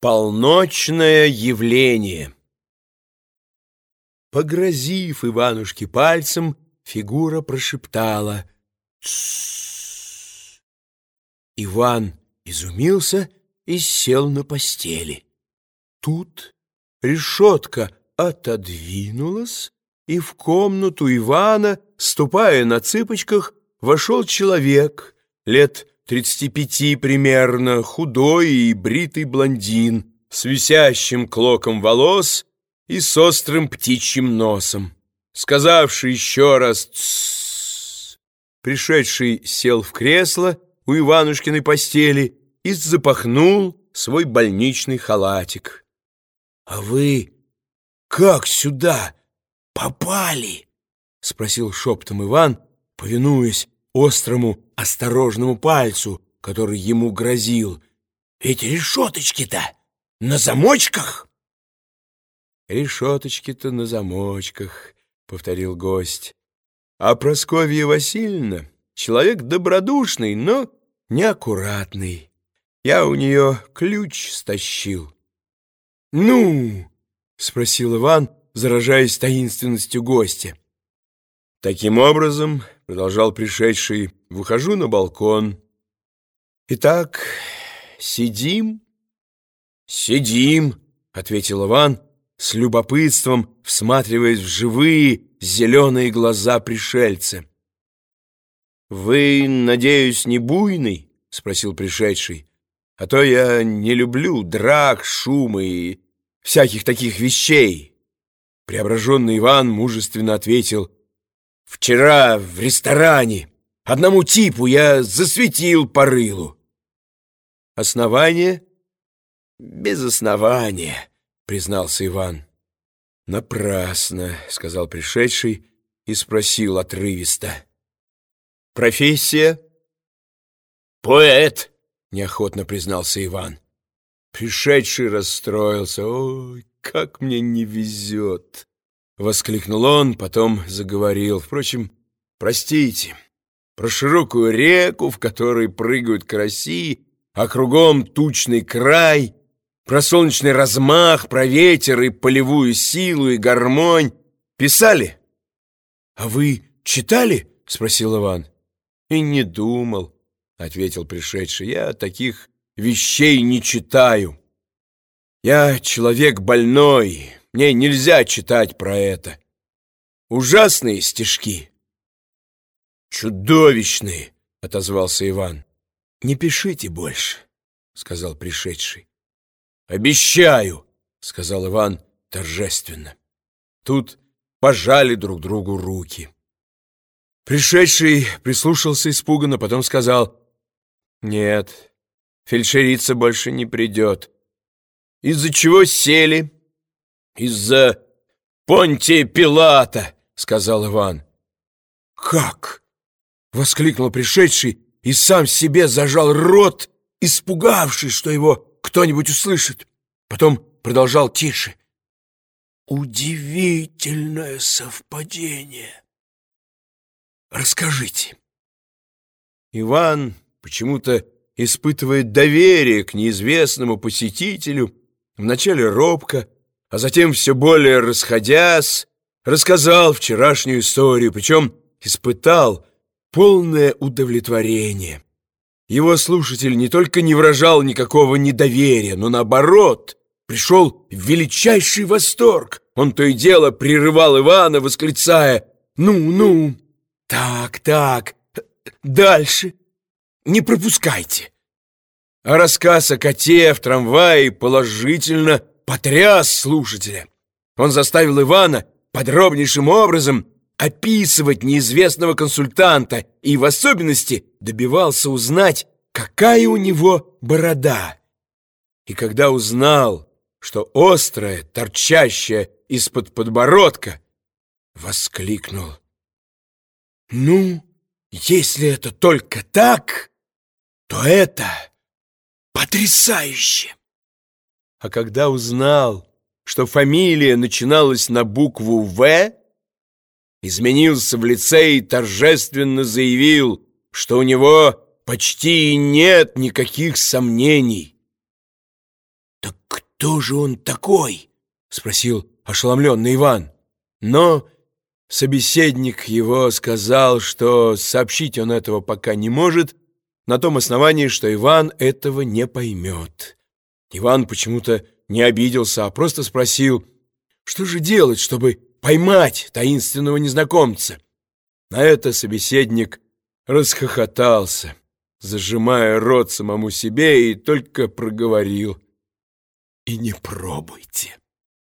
Полночное явление Погрозив Иванушке пальцем, фигура прошептала. Иван изумился и сел на постели. Тут решетка отодвинулась, и в комнату Ивана, ступая на цыпочках, вошел человек лет тридцати пяти примерно, худой и бритый блондин с висящим клоком волос и с острым птичьим носом. Сказавший еще раз пришедший сел в кресло у Иванушкиной постели и запахнул свой больничный халатик. — А вы как сюда попали? — спросил шептом Иван, повинуясь острому осторожному пальцу, который ему грозил. «Эти решеточки-то на замочках?» «Решеточки-то на замочках», — повторил гость. «А Просковья Васильевна человек добродушный, но неаккуратный. Я у нее ключ стащил». «Ну?» — спросил Иван, заражаясь таинственностью гостя. Таким образом, — продолжал пришедший, — выхожу на балкон. Итак, сидим? Сидим, — ответил Иван, с любопытством всматриваясь в живые зеленые глаза пришельца. «Вы, надеюсь, не буйный?» — спросил пришедший. «А то я не люблю драк, шума и всяких таких вещей». Преображенный Иван мужественно ответил — Вчера в ресторане одному типу я засветил по рылу. Основание? Без основания, признался Иван. Напрасно, сказал пришедший и спросил отрывисто. Профессия? Поэт, неохотно признался Иван. Пришедший расстроился. Ой, как мне не везет. Воскликнул он, потом заговорил. Впрочем, простите, про широкую реку, в которой прыгают караси, а кругом тучный край, про солнечный размах, про ветер и полевую силу и гармонь. Писали? — А вы читали? — спросил Иван. — И не думал, — ответил пришедший. — Я таких вещей не читаю. Я человек больной, мне нельзя читать про это. Ужасные стишки. Чудовищные, отозвался Иван. Не пишите больше, сказал пришедший. Обещаю, сказал Иван торжественно. Тут пожали друг другу руки. Пришедший прислушался испуганно, потом сказал, «Нет, фельдшерица больше не придет. Из-за чего сели?» «Из-за Понтия Пилата», — сказал Иван. «Как?» — воскликнул пришедший и сам себе зажал рот, испугавшись, что его кто-нибудь услышит. Потом продолжал тише. «Удивительное совпадение. Расскажите». Иван почему-то испытывает доверие к неизвестному посетителю, вначале робко, а затем, все более расходясь, рассказал вчерашнюю историю, причем испытал полное удовлетворение. Его слушатель не только не выражал никакого недоверия, но наоборот, пришел в величайший восторг. Он то и дело прерывал Ивана, восклицая «Ну, ну, так, так, дальше, не пропускайте». А рассказ о коте в трамвае положительно потряс слушателя. Он заставил Ивана подробнейшим образом описывать неизвестного консультанта и в особенности добивался узнать, какая у него борода. И когда узнал, что острая, торчащая из-под подбородка, воскликнул. «Ну, если это только так, то это потрясающе!» А когда узнал, что фамилия начиналась на букву «В», изменился в лице и торжественно заявил, что у него почти нет никаких сомнений. «Так «Кто же он такой?» — спросил ошеломленный Иван. Но собеседник его сказал, что сообщить он этого пока не может, на том основании, что Иван этого не поймет. Иван почему-то не обиделся, а просто спросил, что же делать, чтобы поймать таинственного незнакомца. На это собеседник расхохотался, зажимая рот самому себе, и только проговорил. «И не пробуйте».